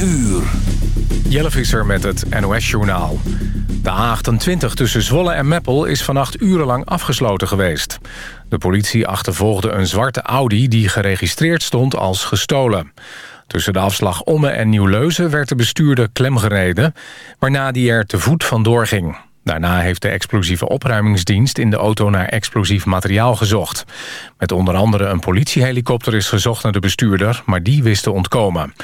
uur. Jelle Visser met het NOS-journaal. De A28 tussen Zwolle en Meppel is vannacht urenlang afgesloten geweest. De politie achtervolgde een zwarte Audi die geregistreerd stond als gestolen. Tussen de afslag Omme en Nieuw-Leuzen werd de bestuurder klemgereden... waarna die er te voet vandoor ging. Daarna heeft de explosieve opruimingsdienst in de auto naar explosief materiaal gezocht. Met onder andere een politiehelikopter is gezocht naar de bestuurder, maar die wist te ontkomen.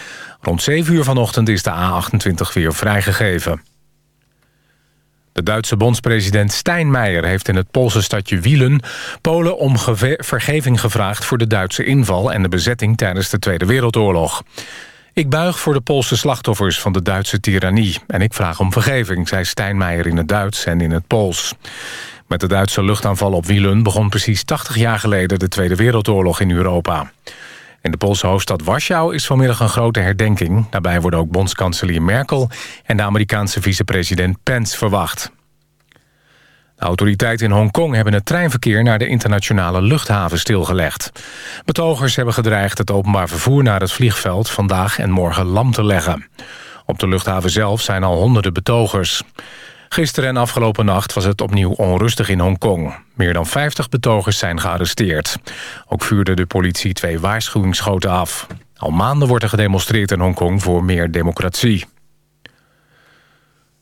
Rond 7 uur vanochtend is de A28 weer vrijgegeven. De Duitse bondspresident Steinmeier heeft in het Poolse stadje Wielen... Polen om vergeving gevraagd voor de Duitse inval... en de bezetting tijdens de Tweede Wereldoorlog. Ik buig voor de Poolse slachtoffers van de Duitse tirannie... en ik vraag om vergeving, zei Steinmeier in het Duits en in het Pools. Met de Duitse luchtaanval op Wielen begon precies 80 jaar geleden... de Tweede Wereldoorlog in Europa. In de Poolse hoofdstad Warschau is vanmiddag een grote herdenking. Daarbij worden ook bondskanselier Merkel en de Amerikaanse vicepresident Pence verwacht. De autoriteiten in Hongkong hebben het treinverkeer naar de internationale luchthaven stilgelegd. Betogers hebben gedreigd het openbaar vervoer naar het vliegveld vandaag en morgen lam te leggen. Op de luchthaven zelf zijn al honderden betogers. Gisteren en afgelopen nacht was het opnieuw onrustig in Hongkong. Meer dan 50 betogers zijn gearresteerd. Ook vuurde de politie twee waarschuwingsschoten af. Al maanden wordt er gedemonstreerd in Hongkong voor meer democratie.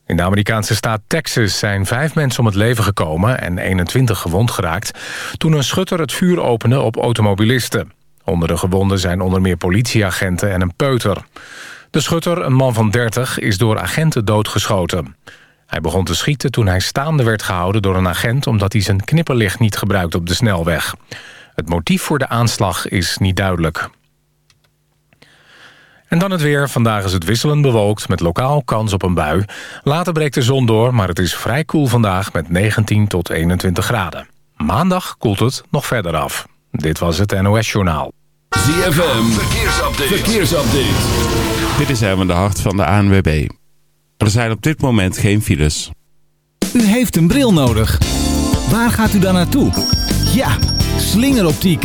In de Amerikaanse staat Texas zijn vijf mensen om het leven gekomen... en 21 gewond geraakt... toen een schutter het vuur opende op automobilisten. Onder de gewonden zijn onder meer politieagenten en een peuter. De schutter, een man van 30, is door agenten doodgeschoten. Hij begon te schieten toen hij staande werd gehouden door een agent... omdat hij zijn knipperlicht niet gebruikte op de snelweg. Het motief voor de aanslag is niet duidelijk. En dan het weer. Vandaag is het wisselend bewolkt met lokaal kans op een bui. Later breekt de zon door, maar het is vrij koel vandaag met 19 tot 21 graden. Maandag koelt het nog verder af. Dit was het NOS Journaal. ZFM, verkeersupdate. verkeersupdate. Dit is Erwin de Hart van de ANWB. Er zijn op dit moment geen files. U heeft een bril nodig. Waar gaat u dan naartoe? Ja, slingeroptiek.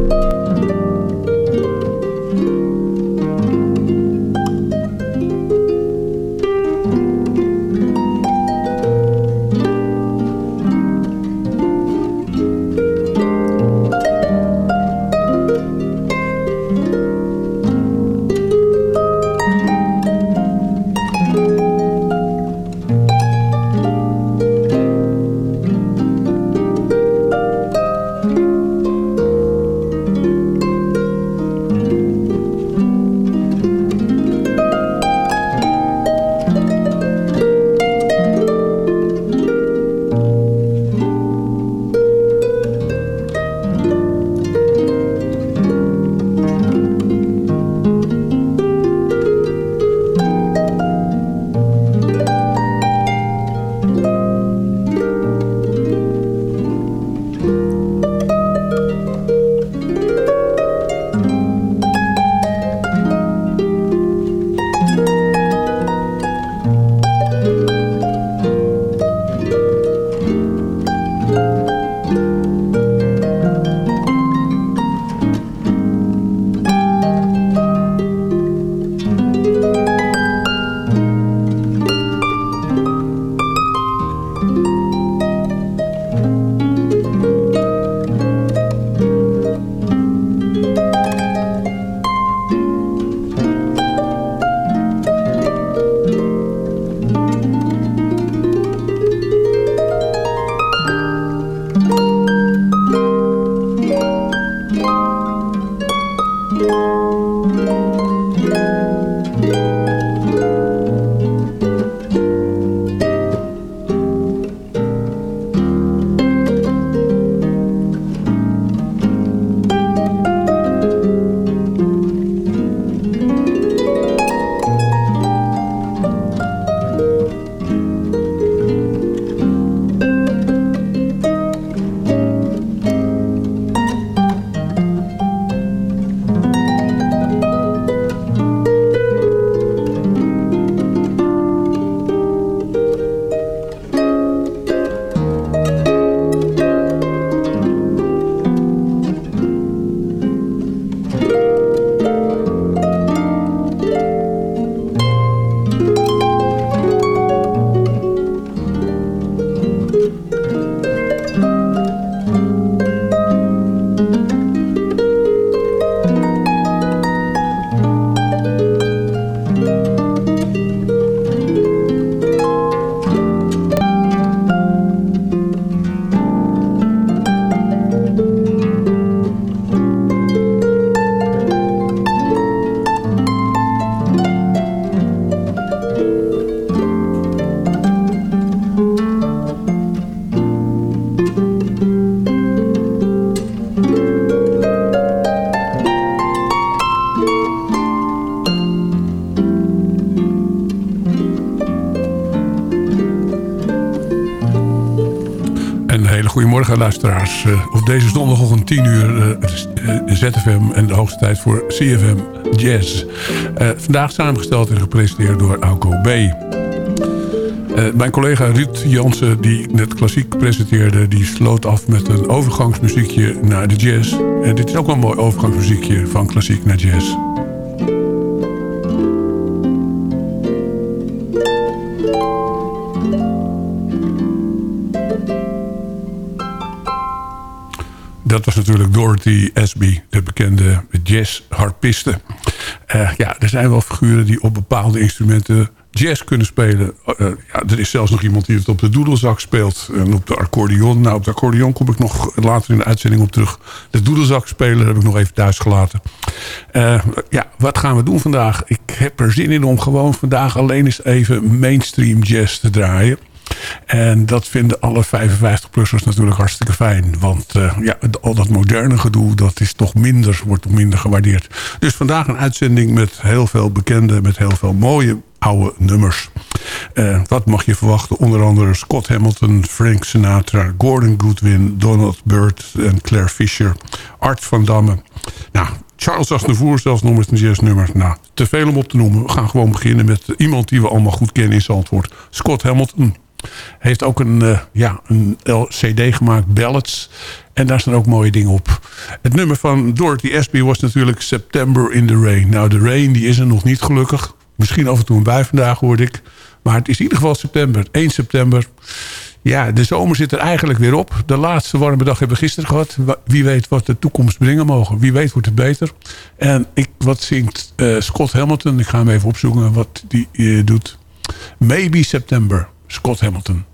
Goedemorgen luisteraars. Uh, op deze zondagochtend 10 uur uh, ZFM en de hoogste tijd voor CFM Jazz. vandaag samengesteld en gepresenteerd door Auko B. mijn collega Ruud Jansen, die net klassiek presenteerde... die sloot af met een overgangsmuziekje naar de jazz. En dit is ook wel een mooi overgangsmuziekje van klassiek naar jazz. Dorothy Asby, de bekende jazzharpiste. Uh, ja, er zijn wel figuren die op bepaalde instrumenten jazz kunnen spelen. Uh, ja, er is zelfs nog iemand die het op de doedelzak speelt. En op de accordeon. Nou, op de accordeon kom ik nog later in de uitzending op terug. De doedelzak spelen heb ik nog even thuis gelaten. Ja, wat gaan we doen vandaag? Ik heb er zin in om gewoon vandaag alleen eens even mainstream jazz te draaien. En dat vinden alle 55-plussers natuurlijk hartstikke fijn. Want uh, ja, al dat moderne gedoe, dat is toch minder, wordt minder gewaardeerd. Dus vandaag een uitzending met heel veel bekende, met heel veel mooie oude nummers. Uh, wat mag je verwachten? Onder andere Scott Hamilton, Frank Sinatra, Gordon Goodwin, Donald Byrd en Claire Fisher, Art van Damme. Nou, Charles Aznavour zelfs nog met een jazznummer. Nou, te veel om op te noemen. We gaan gewoon beginnen met iemand die we allemaal goed kennen in Zandvoort. Scott Hamilton. Heeft ook een, uh, ja, een cd gemaakt, Ballads. En daar staan ook mooie dingen op. Het nummer van Dorothy Espy was natuurlijk September in the Rain. Nou, de rain die is er nog niet gelukkig. Misschien af en toe een bui vandaag hoorde ik. Maar het is in ieder geval september. 1 september. Ja, de zomer zit er eigenlijk weer op. De laatste warme dag hebben we gisteren gehad. Wie weet wat de toekomst brengen mogen. Wie weet wordt het beter. En ik, wat zingt uh, Scott Hamilton? Ik ga hem even opzoeken wat die uh, doet. Maybe September. Scott Hamilton.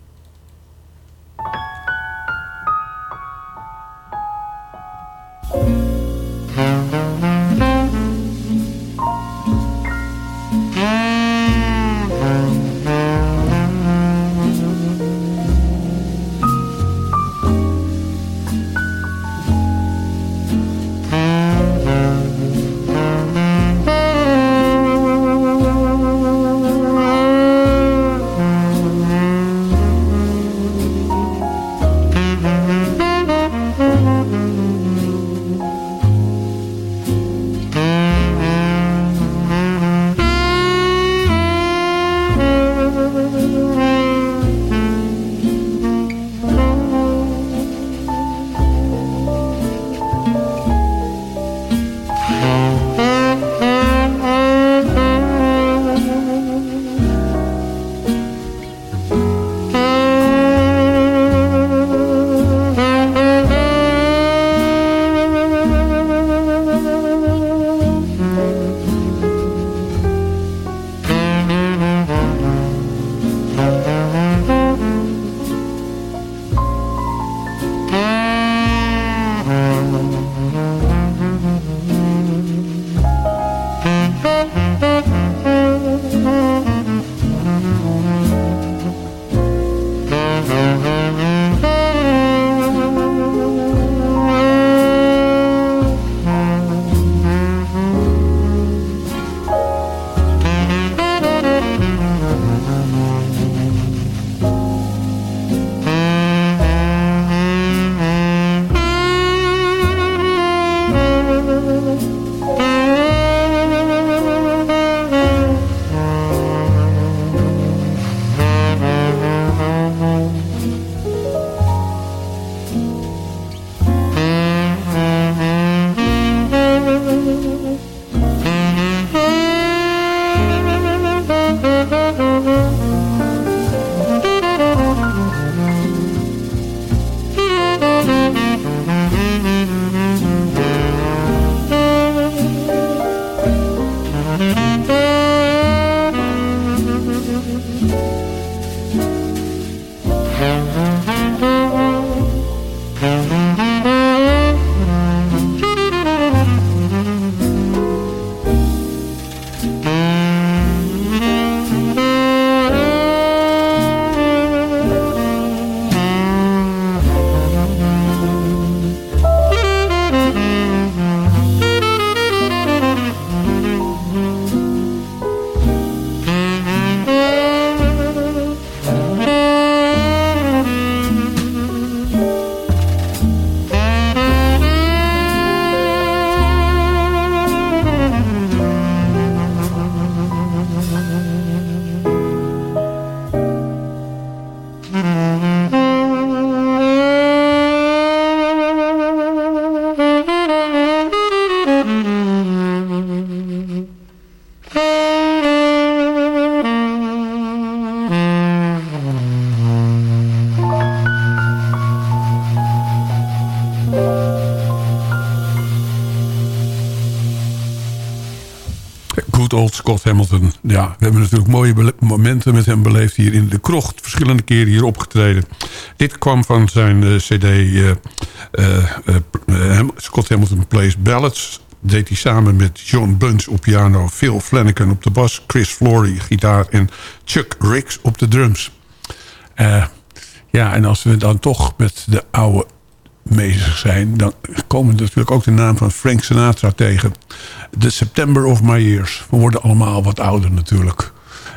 Scott Hamilton. Ja, we hebben natuurlijk mooie momenten met hem beleefd hier in de krocht. Verschillende keren hier opgetreden. Dit kwam van zijn uh, cd uh, uh, Scott Hamilton Plays Ballads. Deed hij samen met John Bunch op piano, Phil Flanagan op de bas... Chris Flory gitaar en Chuck Ricks op de drums. ja, en als we dan toch met de oude bezig zijn... dan komen natuurlijk ook de naam van Frank Sinatra tegen. The September of My Years. We worden allemaal wat ouder natuurlijk.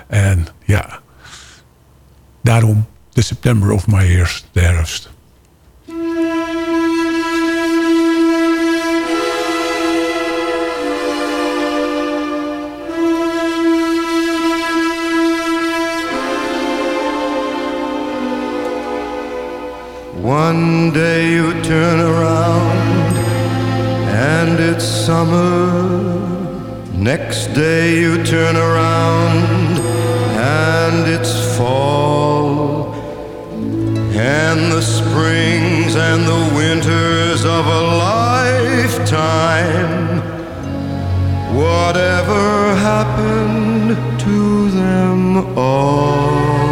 En ja, daarom The September of My Years, de herfst. One day you turn around and it's summer. Next day you turn around and it's fall. And the springs and the winters of a lifetime. Whatever happened to them all?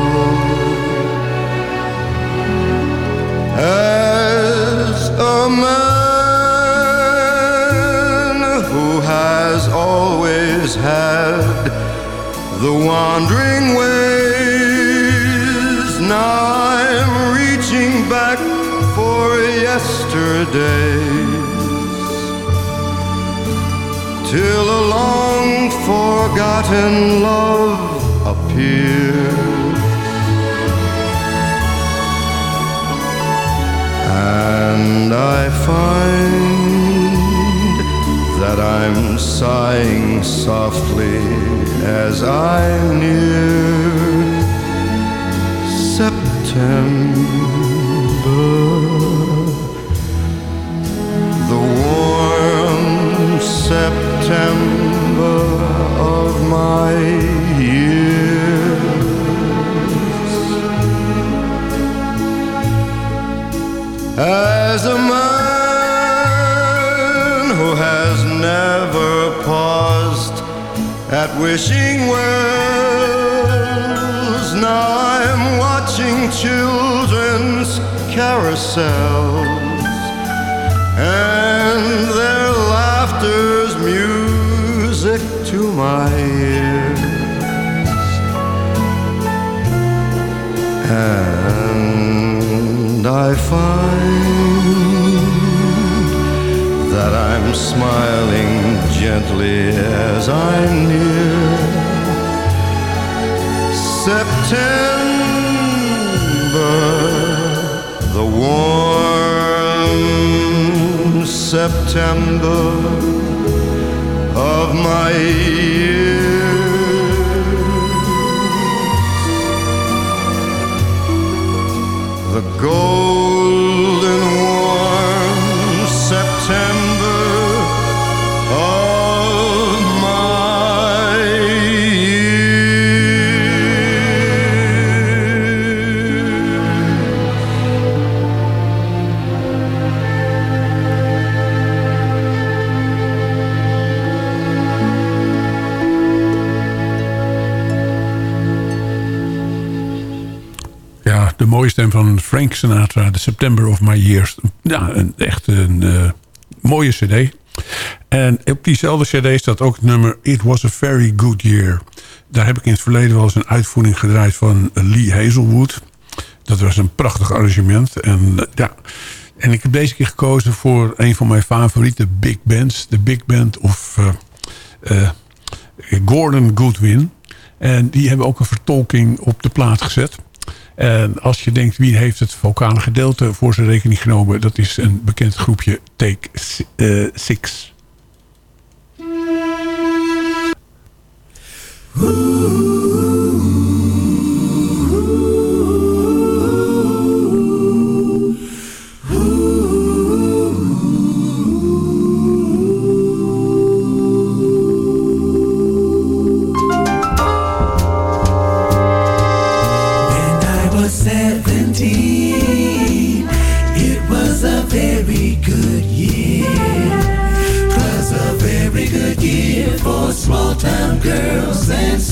As a man who has always had the wandering ways. Now I'm reaching back for yesterdays till a long forgotten love appears And I find that I'm sighing softly as I near September. The warm September of my as a man who has never paused at wishing wells. Now I'm watching children's carousels and their laughter's music to my ears. And I find that I'm smiling gently as I near September, the warm September of my years. The stem van Frank Sinatra, The September of My Years. Ja, een, echt een uh, mooie cd. En op diezelfde cd staat ook het nummer It Was a Very Good Year. Daar heb ik in het verleden wel eens een uitvoering gedraaid van Lee Hazelwood. Dat was een prachtig arrangement. En, uh, ja. en ik heb deze keer gekozen voor een van mijn favoriete big bands. De big band of uh, Gordon Goodwin. En die hebben ook een vertolking op de plaat gezet. En als je denkt, wie heeft het vulkaan gedeelte voor zijn rekening genomen... dat is een bekend groepje Take eh, Six.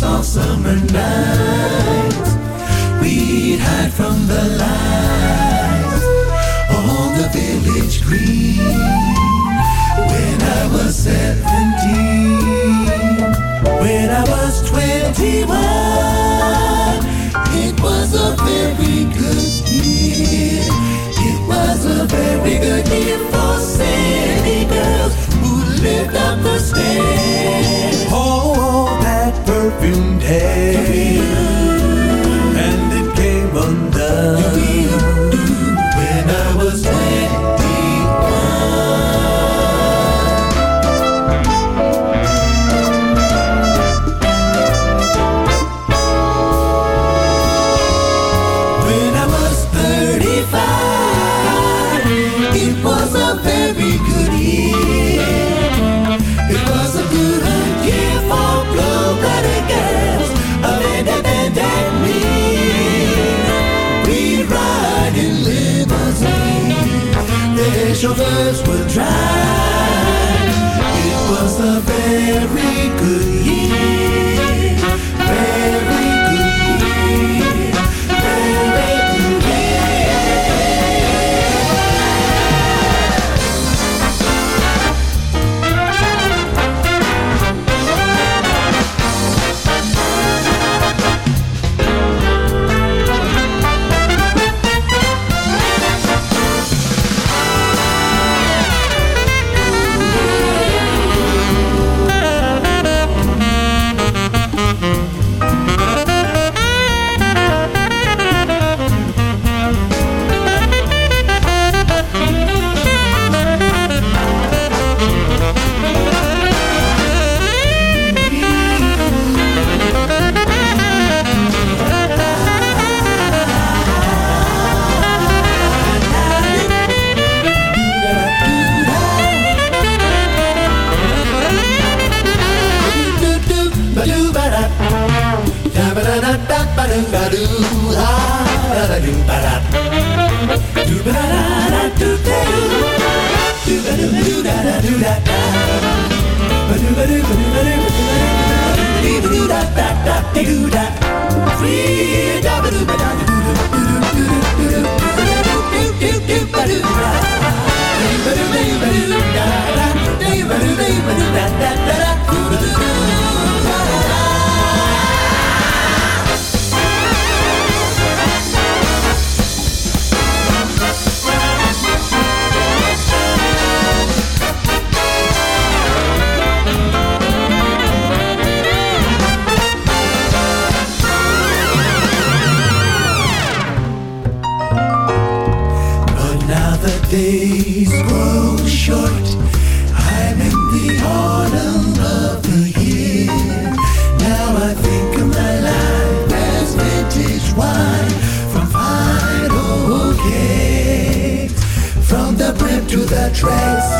awesome summer nights, we'd hide from the light. da da da days grow short. I'm in the autumn of the year. Now I think of my life as vintage wine from fine old kegs. From the brim to the trace,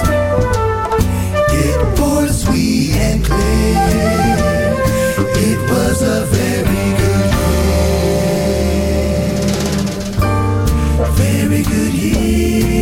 it pours sweet and clear.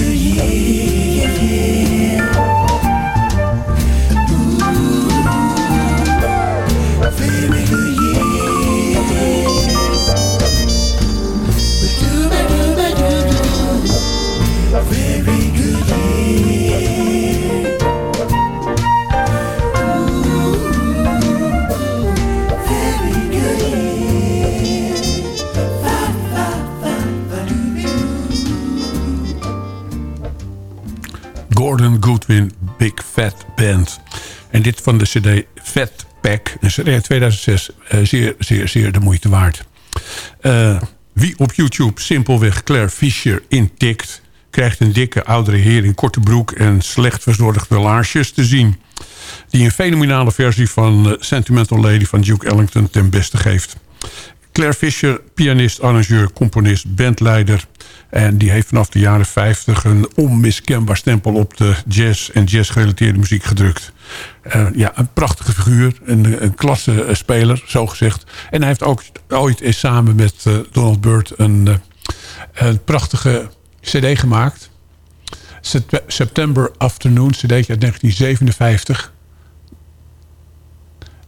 Very good van de cd Fat Pack. Een cd uit 2006. eh, zeer, zeer, zeer de moeite waard. Eh, wie op YouTube simpelweg Claire Fisher intikt... krijgt een dikke oudere heer in korte broek... en slecht verzorgde laarsjes te zien. die een fenomenale versie van eh, Sentimental Lady van Duke Ellington ten beste geeft. Claire Fisher, pianist, arrangeur, componist, bandleider. En die heeft vanaf de jaren 50 een onmiskenbaar stempel op de jazz en jazz-gerelateerde muziek gedrukt. Uh, ja, een prachtige figuur, een, een klasse speler, zo gezegd. En hij heeft ook ooit eens samen met uh, Donald Byrd een, een prachtige cd gemaakt. September Afternoon, cd uit 1957.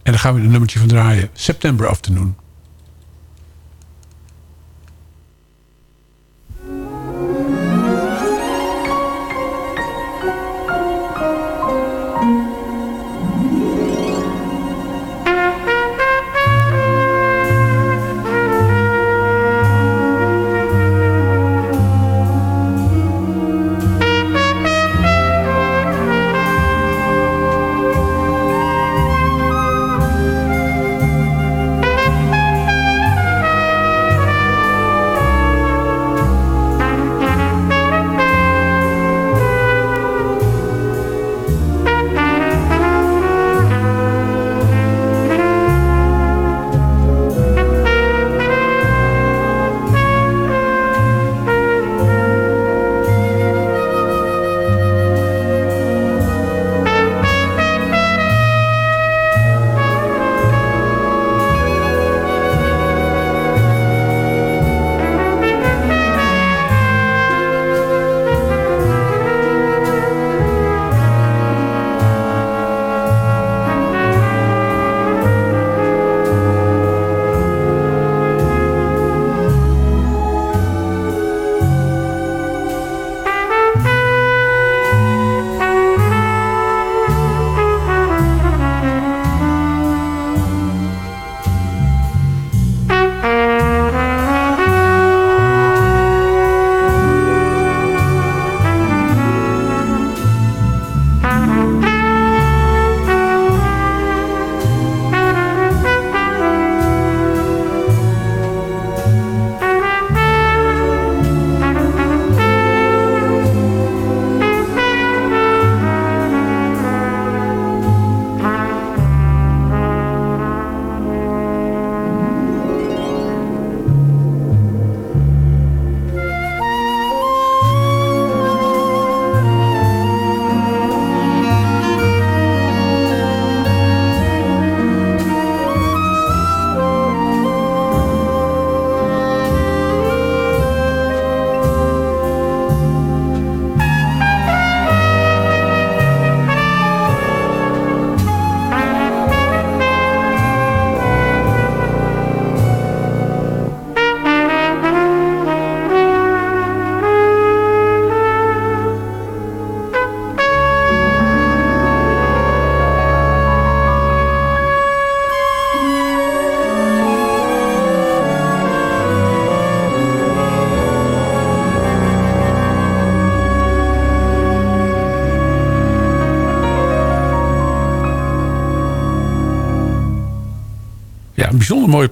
En daar gaan we een nummertje van draaien. September Afternoon.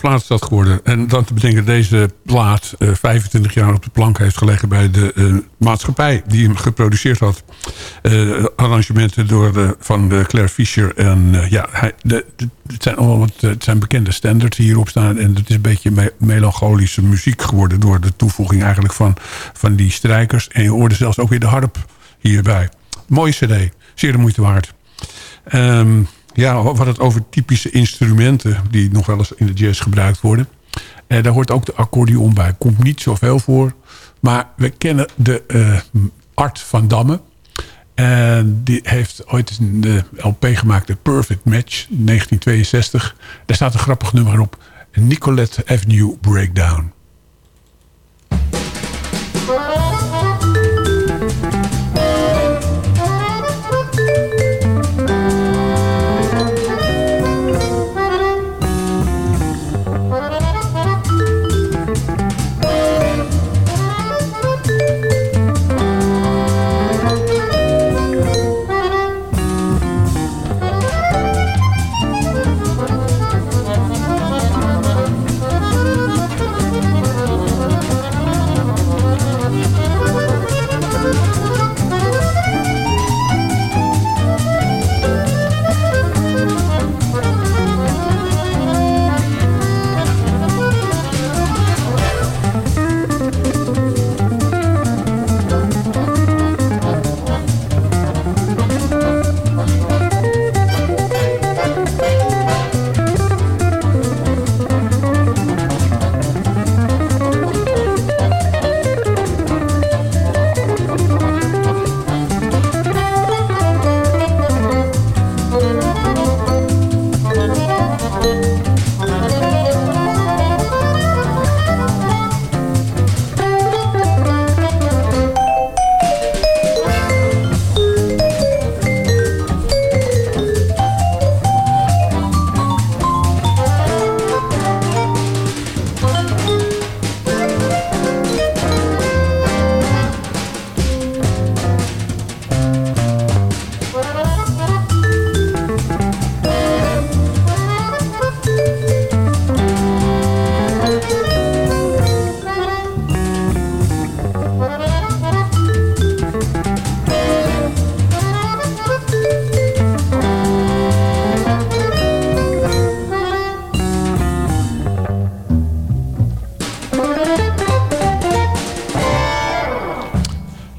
Bijzonder mooie plaat is dat geworden. En dan te bedenken deze plaat uh, 25 jaar op de plank heeft gelegen... bij de uh, maatschappij die hem geproduceerd had. Uh, arrangementen door de, van de Claire Fischer. En ja, hij, de, het zijn allemaal het zijn bekende standards die hierop staan. En het is een beetje me melancholische muziek geworden... door de toevoeging eigenlijk van, van die strijkers. En je hoorde zelfs ook weer de harp hierbij. Mooie cd, zeer de moeite waard. Um, ja, wat het over typische instrumenten... die nog wel eens in de jazz gebruikt worden. Eh, daar hoort ook de accordeon bij. Komt niet zoveel voor. Maar we kennen de uh, Art van Damme. En die heeft ooit een LP gemaakt, de Perfect Match, 1962. Daar staat een grappig nummer op. Nicolette Avenue Breakdown.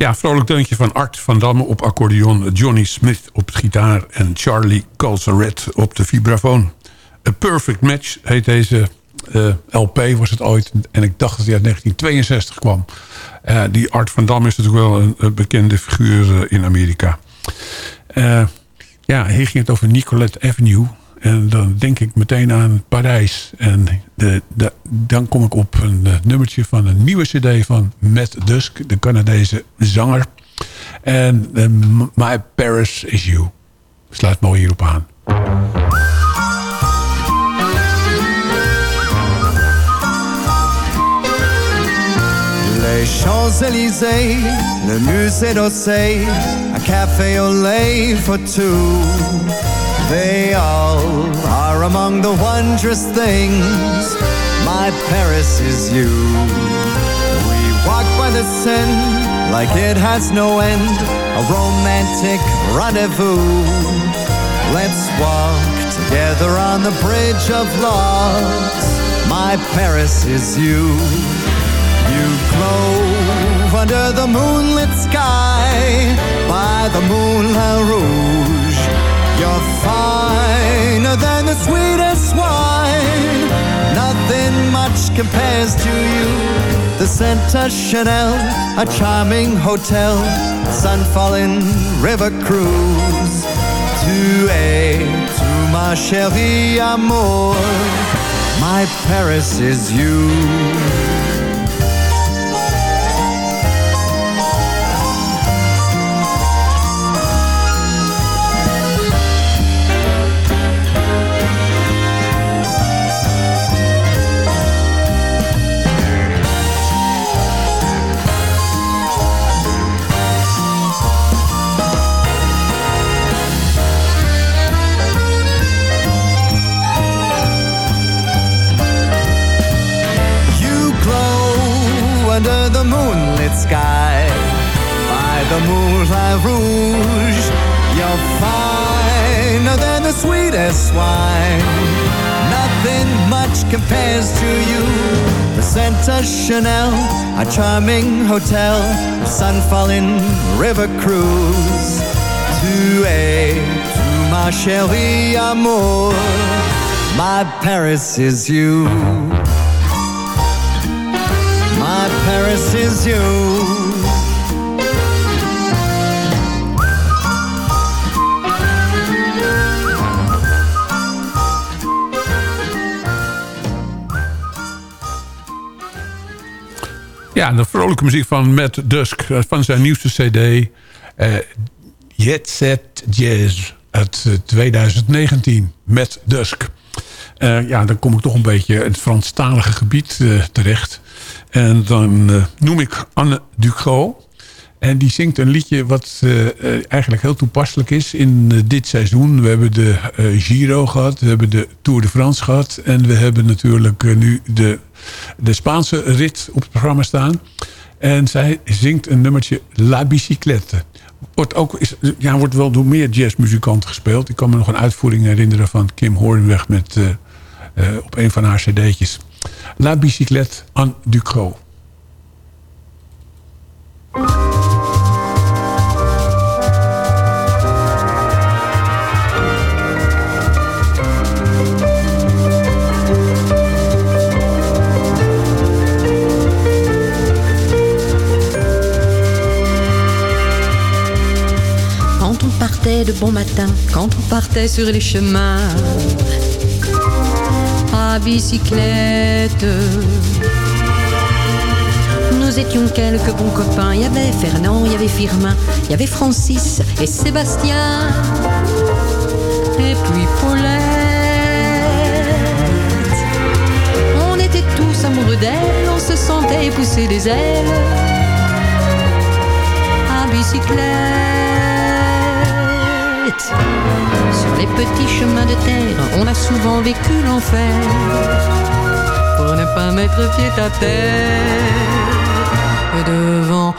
Ja, vrolijk deuntje van Art van Damme op accordeon... Johnny Smith op gitaar en Charlie Colseret op de vibrafoon. A Perfect Match heet deze uh, LP was het ooit. En ik dacht dat hij uit 1962 kwam. Uh, die Art van Dam is natuurlijk wel een, bekende figuur uh, in Amerika. ja, hier ging het over Nicolette Avenue. En dan denk ik meteen aan Parijs. En de, de, dan kom ik op een nummertje van een nieuwe cd van Matt Dusk. De Canadese zanger. En My Paris is You. Sluit mooi hierop aan. Les Champs-Élysées, le musée d'Orsay, a café au lait for two. They all are among the wondrous things. My Paris is you. We walk by the Seine like it has no end, a romantic rendezvous. Let's walk together on the bridge of logs. My Paris is you. You glow under the moonlit sky by the Moulin Rouge. You're finer than the sweetest wine. Nothing much compares to you. The Center Chanel, a charming hotel, sun falling river cruise. Tu es tout ma chérie amour. My Paris is you. The moonlit sky by the Moulin Rouge. You're finer than the sweetest wine. Nothing much compares to you. The Center Chanel, a charming hotel, a sun falling river cruise. Tu es tout ma chérie amour. My Paris is you. Is you. Ja, de vrolijke muziek van Matt Dusk. Van zijn nieuwste cd. Uh, Jazz uit 2019. Matt Dusk. Ja, dan kom ik toch een beetje in het Franstalige gebied terecht. En dan uh, noem ik Anne Ducrot. En die zingt een liedje wat uh, eigenlijk heel toepasselijk is in dit seizoen. We hebben de Giro gehad, we hebben de Tour de France gehad... en we hebben natuurlijk nu de, de Spaanse rit op het programma staan. En zij zingt een nummertje La Bicyclette. Wordt, ook, is, ja, wordt wel door meer jazzmuzikanten gespeeld. Ik kan me nog een uitvoering herinneren van Kim Hoornweg... Met, op een van haar cd'tjes. La bicyclette en Ducrot. Quand on partait de bon matin, quand on partait sur les chemins à bicyclette. Nous étions quelques bons copains. Il y avait Fernand, il y avait Firmin, il y avait Francis et Sébastien. Et puis Paulette. On était tous amoureux d'elle, on se sentait pousser des ailes. À bicyclette. Sur les petits chemins de terre, on a souvent vécu l'enfer. Pour ne pas mettre pied à terre devant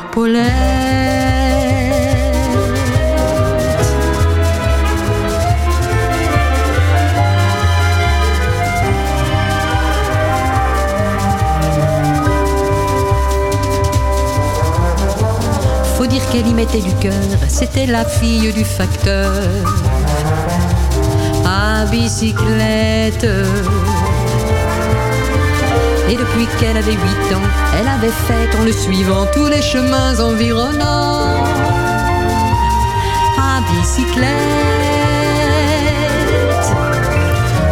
Paulette. mettait du cœur, c'était la fille du facteur. À bicyclette. Et depuis qu'elle avait huit ans, elle avait fait en le suivant tous les chemins environnants. À bicyclette.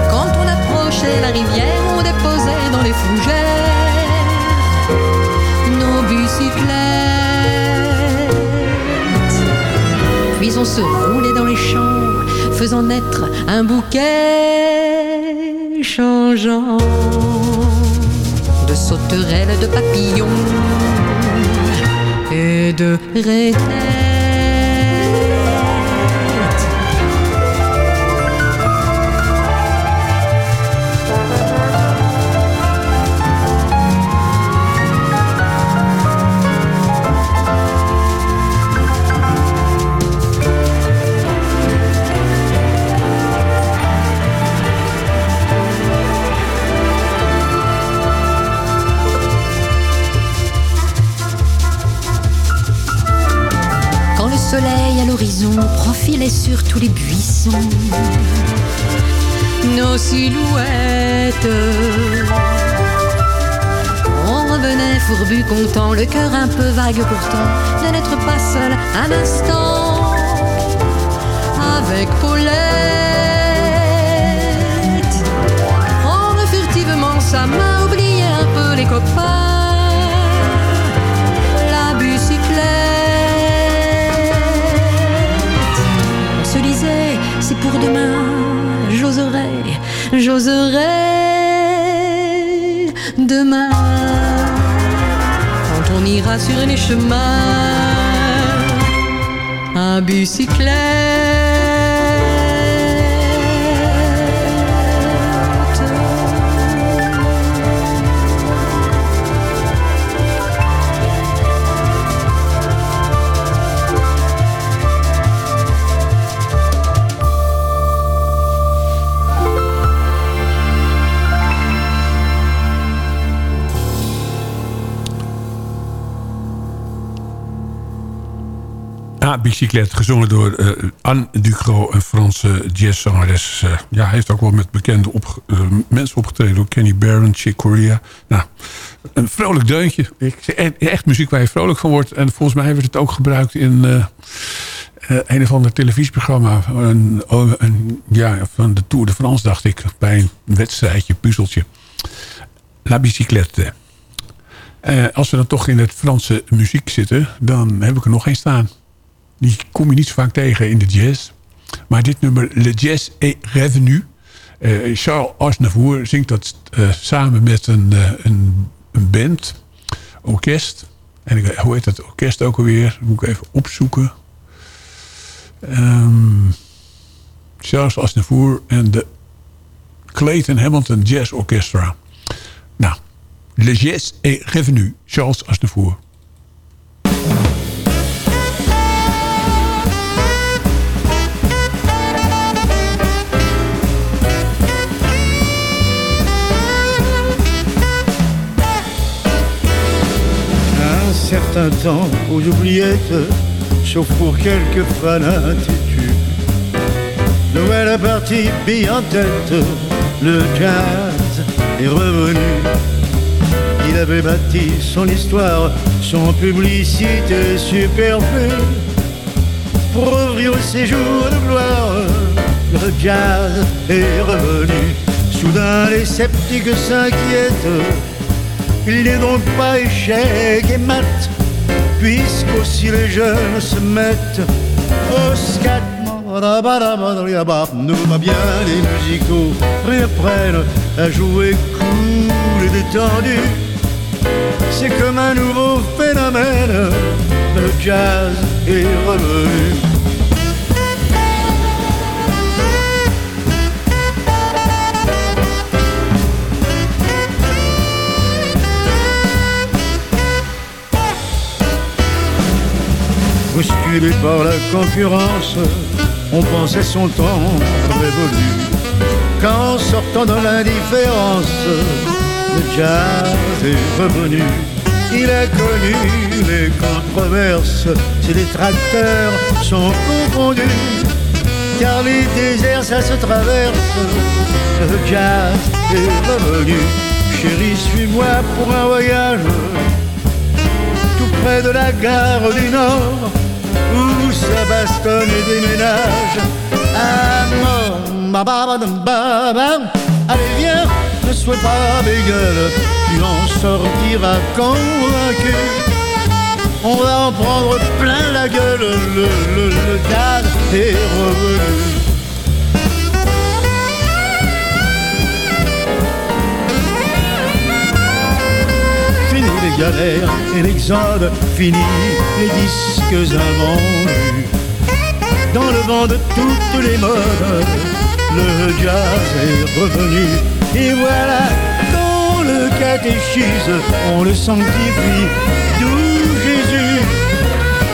Quand on approchait la rivière, on déposait dans les fougères Puis on se roulait dans les champs, faisant naître un bouquet changeant de sauterelles, de papillons et de rêvettes. Tous les buissons nos silhouettes. On revenait fourbu, content, le cœur un peu vague pourtant, de n'être pas seul un instant avec Paulette. Prendre furtivement sa main, oublier un peu les copains, j'oserai demain. Quand on ira sur les chemins à bicyclette. Ah, Bicyclette, gezongen door eh, Anne Ducro, een Franse jazzzangeres. Eh, ja, heeft ook wel met bekende op, eh, mensen opgetreden. Door Kenny Barron, Chick Corea. Nou, een vrolijk deuntje. Ik, echt muziek waar je vrolijk van wordt. En volgens mij werd het ook gebruikt in een of ander televisieprogramma. Oh, ja, van de Tour de France, dacht ik. Bij een wedstrijdje, puzzeltje. La Bicyclette. Als we dan toch in het Franse muziek zitten... dan heb ik er nog één staan. Die kom je niet zo vaak tegen in de jazz. Maar dit nummer, Le Jazz est Revenu... eh, Charles Aznavour zingt dat eh, samen met een, eh, een, een band, orkest. En ik, hoe heet dat orkest ook alweer? moet ik even opzoeken. Ehm, Charles Aznavour en de Clayton Hamilton Jazz Orchestra. Nou, Le Jazz est Revenu, Charles Aznavour. Certain temps aux oubliettes, sauf pour quelques fanatitudes. Nouvelle partie, bille en tête, le jazz est revenu. Il avait bâti son histoire sans publicité superflue. Pour ouvrir au séjour de gloire, le jazz est revenu. Soudain les sceptiques s'inquiètent il n'est donc pas échec et mat, puisqu'aussi les jeunes se mettent au scat. Nous va bien, les musicaux reprennent à jouer cool et détendu. C'est comme un nouveau phénomène, le jazz est revenu. Bousculé par la concurrence, on pensait son temps révolu. Qu'en sortant de l'indifférence, le jazz est revenu. Il a connu les controverses, ses détracteurs sont confondus. Car les déserts, ça se traverse, le jazz est revenu. Chérie, suis-moi pour un voyage, tout près de la gare du Nord, où ça bastonne et déménage. Allez, viens, ne sois pas bégueule, tu en sortiras convaincu. On va en prendre plein la gueule, le, le, le jazz est revenu. Les galères et l'exode, fini les disques invendus. Dans le vent de toutes les modes, le jazz est revenu. Et voilà, dans le catéchisme, on le sanctifie, d'où Jésus.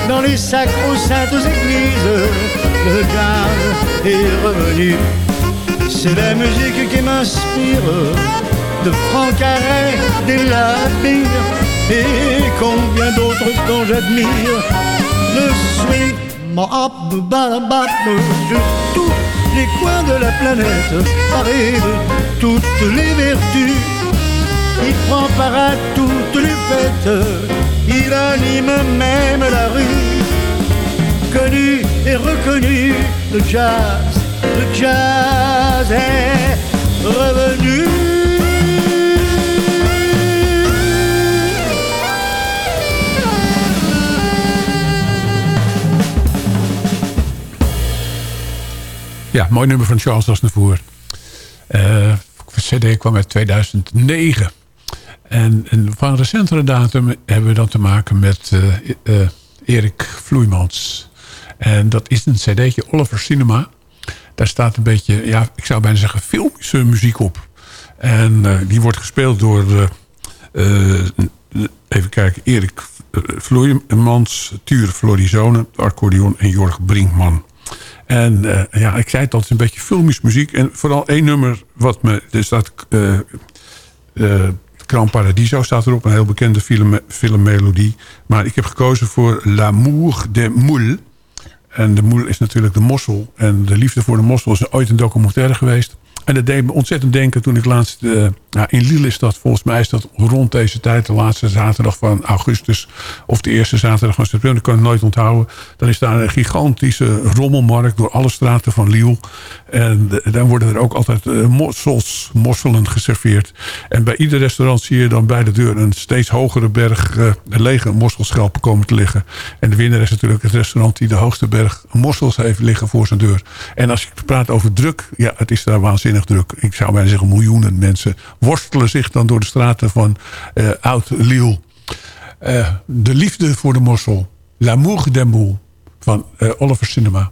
Dans les sacro-saintes églises, le jazz est revenu. C'est la musique qui m'inspire, de Franck Carré, des Labir, et combien d'autres dont j'admire. Le swing, de tous les coins de la planète, paré de toutes les vertus. Il prend part à toutes les fêtes, il anime même la rue. Connu et reconnu, le jazz, le jazz est revenu. Ja, mooi nummer van Charles Aznavour. Uh, CD kwam uit 2009. En, en van recentere datum hebben we dan te maken met uh, uh, Erik Vloeimans. En dat is een cd'tje Oliver Cinema. Daar staat een beetje, ja, ik zou bijna zeggen, filmische muziek op. En die wordt gespeeld door, even kijken, Erik Vloeimans, Ture Florizone, accordeon en Jorg Brinkman. En uh, ja, ik zei het een beetje filmisch muziek. En vooral één nummer wat me... Er staat... Uh, Paradiso staat erop. Een heel bekende film, filmmelodie. Maar ik heb gekozen voor L'amour de moule. En de moule is natuurlijk de mossel. En de liefde voor de mossel is ooit een documentaire geweest. En dat deed me ontzettend denken toen ik laatst... Uh, nou, in Lille is dat, volgens mij is dat rond deze tijd... de laatste zaterdag van augustus... of de eerste zaterdag van september, dat kan ik nooit onthouden. Dan is daar een gigantische rommelmarkt... door alle straten van Lille. En dan worden er ook altijd uh, mossels, mosselen geserveerd. En bij ieder restaurant zie je dan bij de deur... een steeds hogere berg uh, lege mosselschelpen komen te liggen. En de winnaar is natuurlijk het restaurant... die de hoogste berg mossels heeft liggen voor zijn deur. En als je praat over druk... ja, het is daar waanzinnig druk. Ik zou bijna zeggen miljoenen mensen worstelen zich dan door de straten van uh, Oud-Lille. Uh, de liefde voor de mossel. L'amour des moules van uh, Oliver Cinema.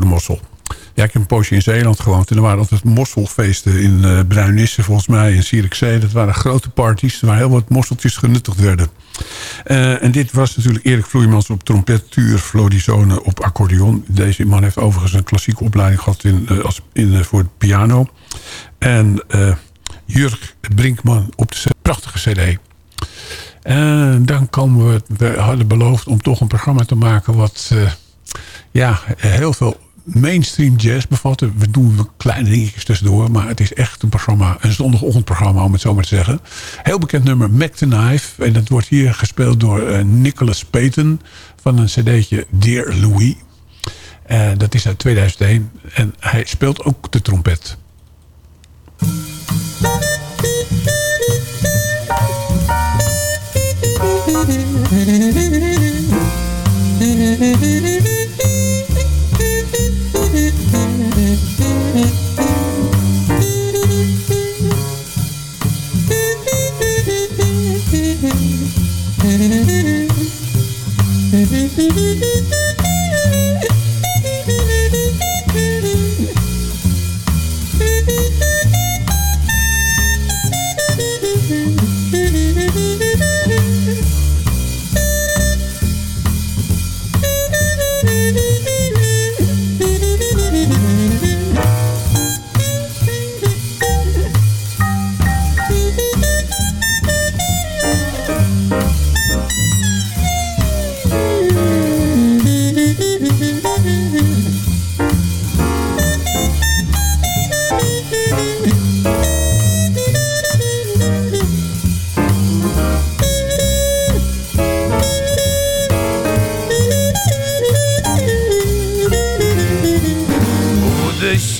De mossel. Ja, ik heb een poosje in Zeeland gewoond. En er waren altijd mosselfeesten in uh, Bruinisse, volgens mij, in Zierikzee. Dat waren grote parties waar heel wat mosseltjes genuttigd werden. Uh, en dit was natuurlijk Erik Vloeimans op trompet, Tuur op accordeon. Deze man heeft overigens een klassieke opleiding gehad in, uh, als, in, voor de piano. En Jurg Brinkman op de prachtige cd. En dan komen we, we hadden beloofd om toch een programma te maken wat ja, heel veel mainstream jazz bevatten. We doen kleine dingetjes tussendoor. Maar het is echt een programma, een zondagochtendprogramma om het zo maar te zeggen. Heel bekend nummer Mac the Knife. En dat wordt hier gespeeld door uh, Nicholas Payton. Van een cd'tje Dear Louis. Uh, dat is uit 2001. En hij speelt ook de trompet. Dog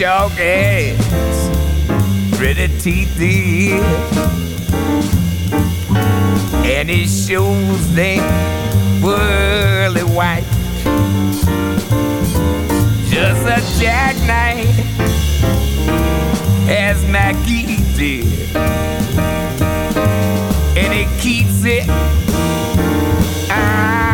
ass, pretty teeth. And his shoes, they pearly white. Just a jackknife, as Mackie did. And he keeps it out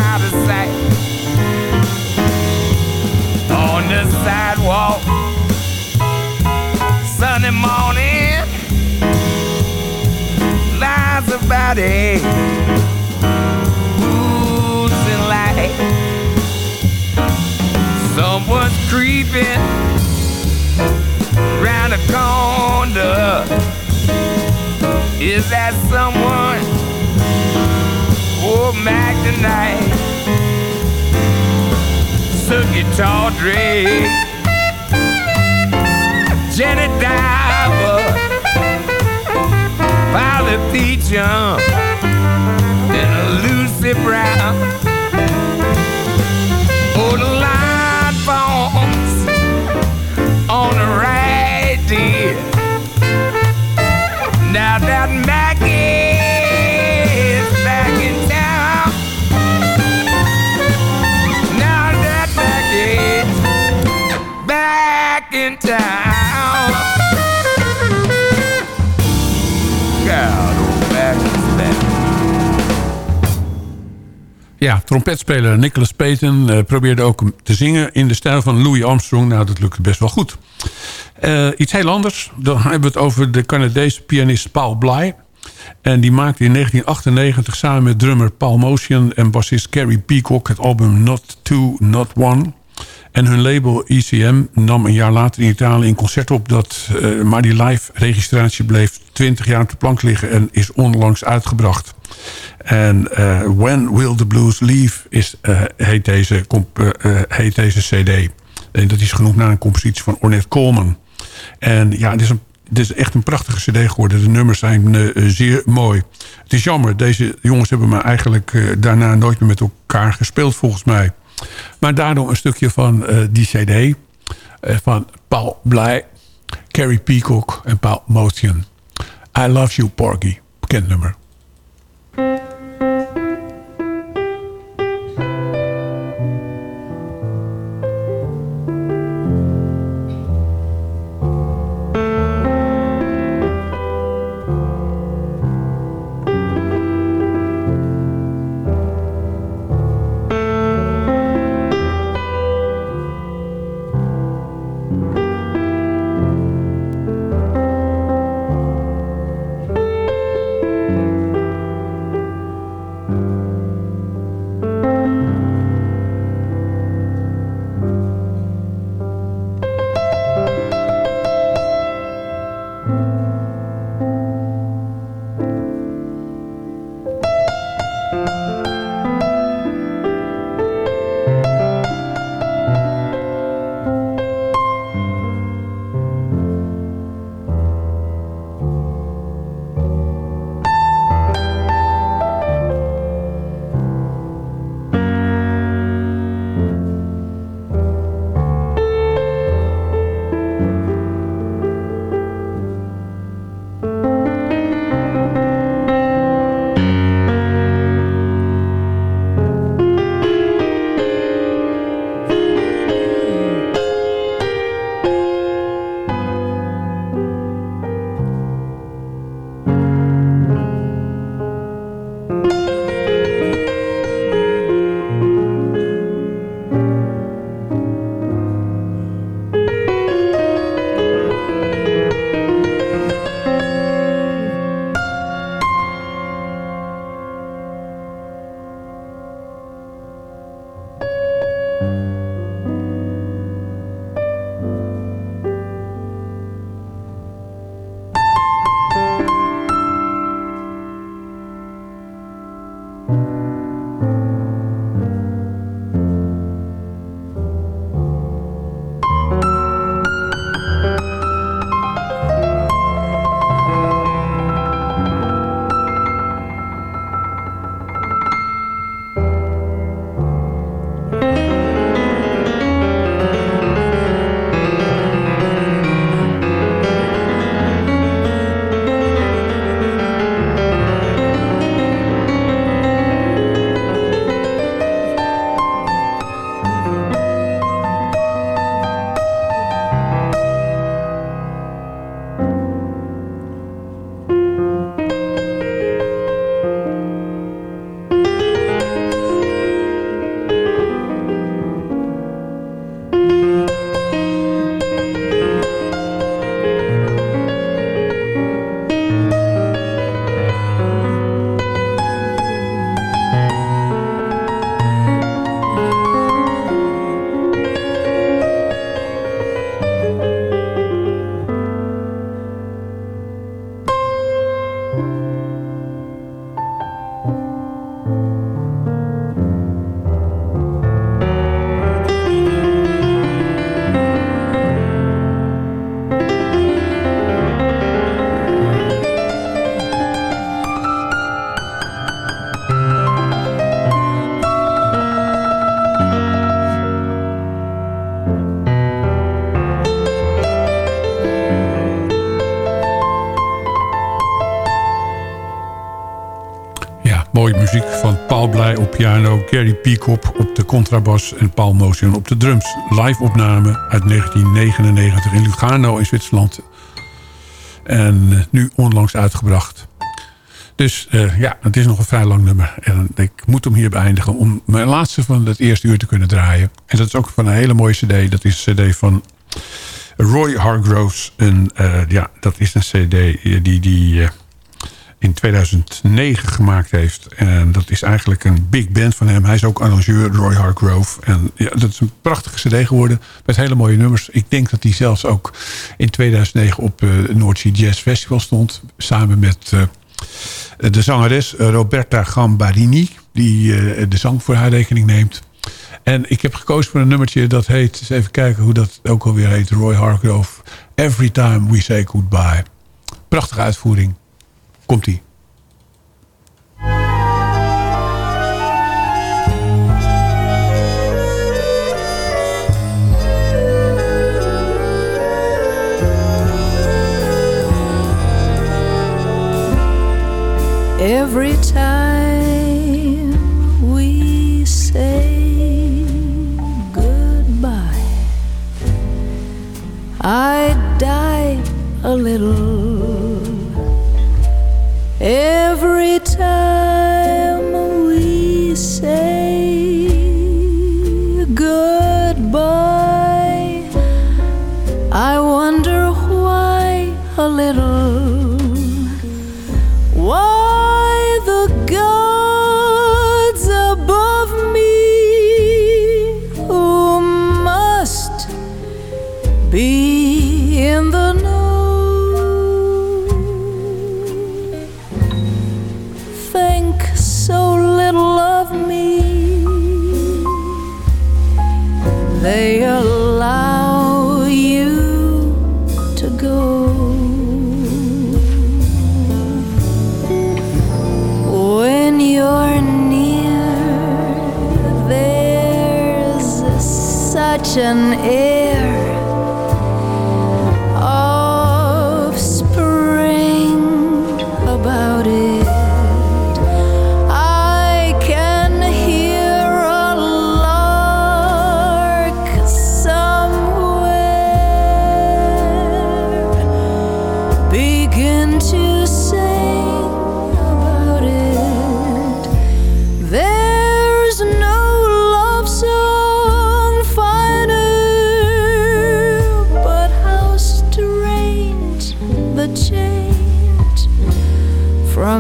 body. Who's in light? Someone's creeping round the corner. Is that someone? Oh, Magdalene. Suki Tawdry. Jenny Dow. Polly Peachum, and Lucy Brown. Ja, trompetspeler Nicholas Payton uh, probeerde ook te zingen in de stijl van Louis Armstrong. Nou, dat lukte best wel goed. Uh, iets heel anders. Dan hebben we het over de Canadese pianist Paul Bly. En die maakte in 1998 samen met drummer Paul Motion en bassist Carrie Peacock het album Not Two, Not One. En hun label ECM nam een jaar later in Italië een concert op... Dat, uh, maar die live registratie bleef 20 jaar op de plank liggen... en is onlangs uitgebracht. En uh, When Will the Blues Leave is, uh, heet, deze, heet deze cd. En dat is genoemd naar een compositie van Ornette Coleman. En ja, het is, een, het is echt een prachtige cd geworden. De nummers zijn zeer mooi. Het is jammer, deze jongens hebben me eigenlijk daarna nooit meer met elkaar gespeeld volgens mij... Maar daardoor een stukje van uh, die cd. Uh, van Paul Blij, Carrie Peacock en Paul Motion. I Love You Porgy. Bekend nummer. Piano... Gary Peacock op de contrabas en Paul Motion op de drums. Live opname uit 1999 in Lugano in Zwitserland. En eh, nu onlangs uitgebracht. Dus uh, ja, het is nog een vrij lang nummer. En ik moet hem hier beëindigen om mijn laatste van het eerste uur te kunnen draaien. En dat is ook van een hele mooie cd. Dat is een cd van Roy Hargroves. En uh, ja, dat is een cd die... die in 2009 gemaakt heeft. En dat is eigenlijk een big band van hem. Hij is ook arrangeur, Roy Hargrove. En ja, dat is een prachtige cd geworden. Met hele mooie nummers. Ik denk dat hij zelfs ook in 2009 op uh, North Sea Jazz Festival stond. Samen met uh, de zangeres Roberta Gambarini. Die uh, de zang voor haar rekening neemt. En ik heb gekozen voor een nummertje dat heet... eens even kijken hoe dat ook alweer heet. Roy Hargrove. Every time we say goodbye. Prachtige uitvoering. Komt-ie.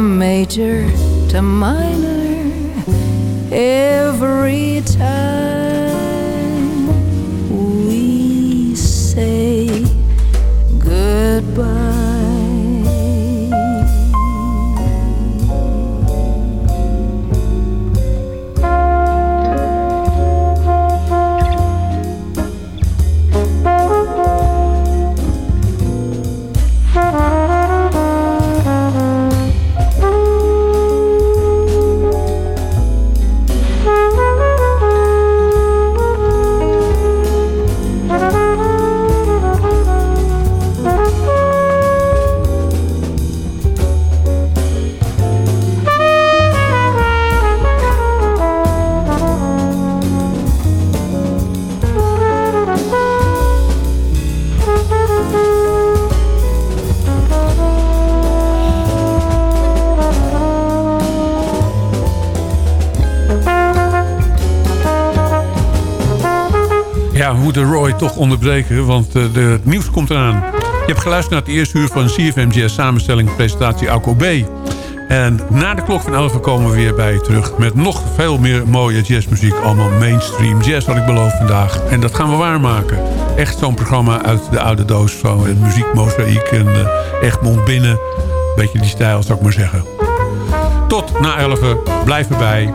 From major to minor every time toch onderbreken, want de, het nieuws komt eraan. Je hebt geluisterd naar het eerste uur van CFM Jazz samenstelling presentatie Alco B. En na de klok van 11 komen we weer bij je terug met nog veel meer mooie jazzmuziek. Allemaal mainstream jazz, wat ik beloof vandaag. En dat gaan we waarmaken. Echt zo'n programma uit de oude doos. Zo, en muziekmozaïek en uh, Egmond binnen. Beetje die stijl, zou ik maar zeggen. Tot na 11, blijf erbij.